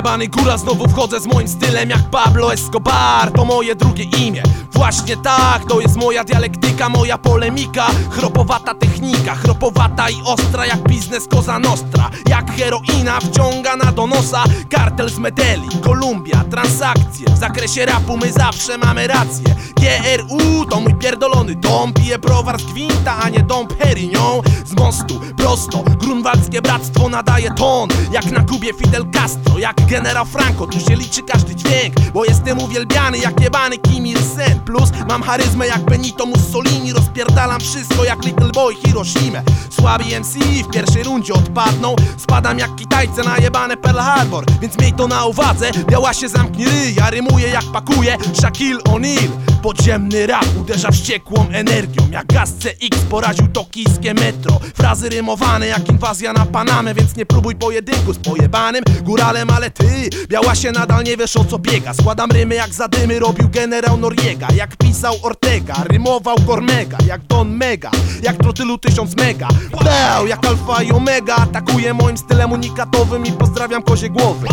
Jebany góra, znowu wchodzę z moim stylem jak Pablo Escobar. To moje drugie imię, właśnie tak To jest moja dialektyka, moja polemika. Chropowata technika, chropowata i ostra Jak biznes koza nostra. Jak heroina wciągana do nosa Kartel z Medeli, Kolumbia, transakcje. W zakresie rapu my zawsze mamy rację. GRU to mój pierdolony dom. Piję browar z gwinta, a nie dom Perignon. Z mostu, prosto, grunwaldzkie bractwo nadaje ton. Jak na Kubie Fidel Castro, jak generał Franco Tu się liczy każdy dźwięk, bo jestem uwielbiany Jak jebany Kim Il-sen Plus mam charyzmę jak Benito Mussolini. Rozpierdalam wszystko jak Little Boy Hiroshima. Słabi MC w pierwszej rundzie odpadną. Spadam jak Kitajce na jebane Pearl Harbor. Więc miej to na uwadze, biała się zamknie ryj Ja rymuję jak pakuję. Shaquille O'Neal Podziemny rap uderza wściekłą energią. Jak gaz CX poraził tokijskie metro. Frazy rymowane jak inwazja na Panamę Więc nie próbuj pojedynku z pojebanym góralem Ale ty, biała się nadal nie wiesz o co biega. Składam rymy jak zadymy robił generał Noriega Jak pisał Ortega, rymował Kormega Jak Don Mega, jak trotylu tysiąc mega. Beł, jak alfa i omega Atakuje moim stylem unikatowym I pozdrawiam kozie głowy.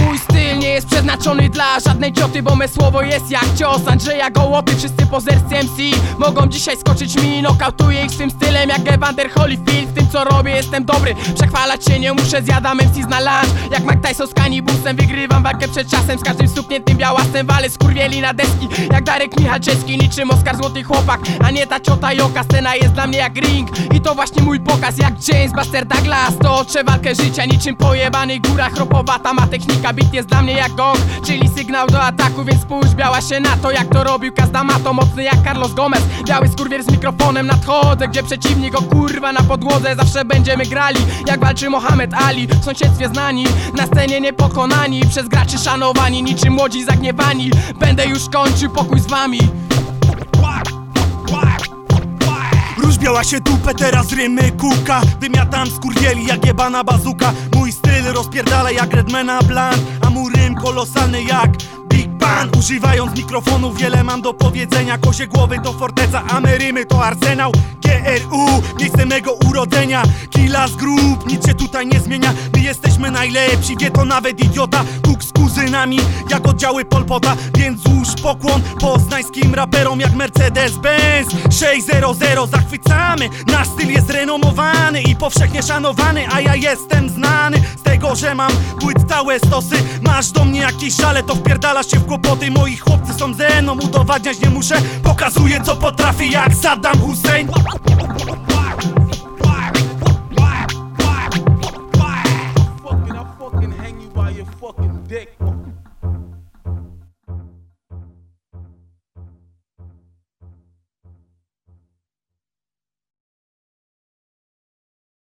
Mój styl nie jest przeznaczony dla żadnej cioty Bo me słowo jest jak cios. Andrzeja Gołoty Wszyscy pozerscy MC mogą dzisiaj skoczyć mi Nokautuję ich swym stylem jak Evander Holyfield. W tym co robię jestem dobry. Przechwalać się nie muszę Zjadam MC na lunch. Jak Mike Tyson z kanibusem Wygrywam walkę przed czasem. Z każdym stukniętym białasem Walę skurwieli na deski. Jak Darek Michalczewski Niczym Oskar Złoty Chłopak A nie ta ciota joka Scena jest dla mnie jak ring. I to właśnie mój pokaz Jak James Buster Douglas. To walkę życia Niczym pojebany góra chropowata. Ma technika Beat jest dla mnie jak gong Czyli sygnał do ataku Więc spójrz biała się na to Jak to robił Kazdamato Mocny jak Carlos Gomez. Biały skurwier z mikrofonem nadchodzę Gdzie przeciwnik o kurwa na podłodze Zawsze będziemy grali. Jak walczy Mohamed Ali W sąsiedztwie znani Na scenie niepokonani Przez graczy szanowani Niczym młodzi zagniewani. Będę już kończył pokój z wami. Różbiała się dupę, teraz rymy kuka. Wymiatam skurwieli jak jebana bazuka. Mój styl rozpierdala jak Redmana Blunt A mój rym kolosalny jak Big Bang. Używając mikrofonu wiele mam do powiedzenia. Kozie głowy to forteca, a my rymy to arsenał GRU, miejsce mego urodzenia. Killa z grup, nic się tutaj nie zmienia. My jesteśmy najlepsi, wie to nawet idiota. Kuk z kuzynami, jak oddziały Polpota Więc pokłon. Poznańskim raperom jak Mercedes-Benz. 600 zachwycamy. Nasz styl jest renomowany i powszechnie szanowany A ja jestem znany. Z tego, że mam płyt całe stosy Masz do mnie jakieś żale, to wpierdalasz się w kłopoty. Moi chłopcy są ze mną, udowadniać nie muszę. Pokazuję co potrafię jak Saddam Hussein. Dick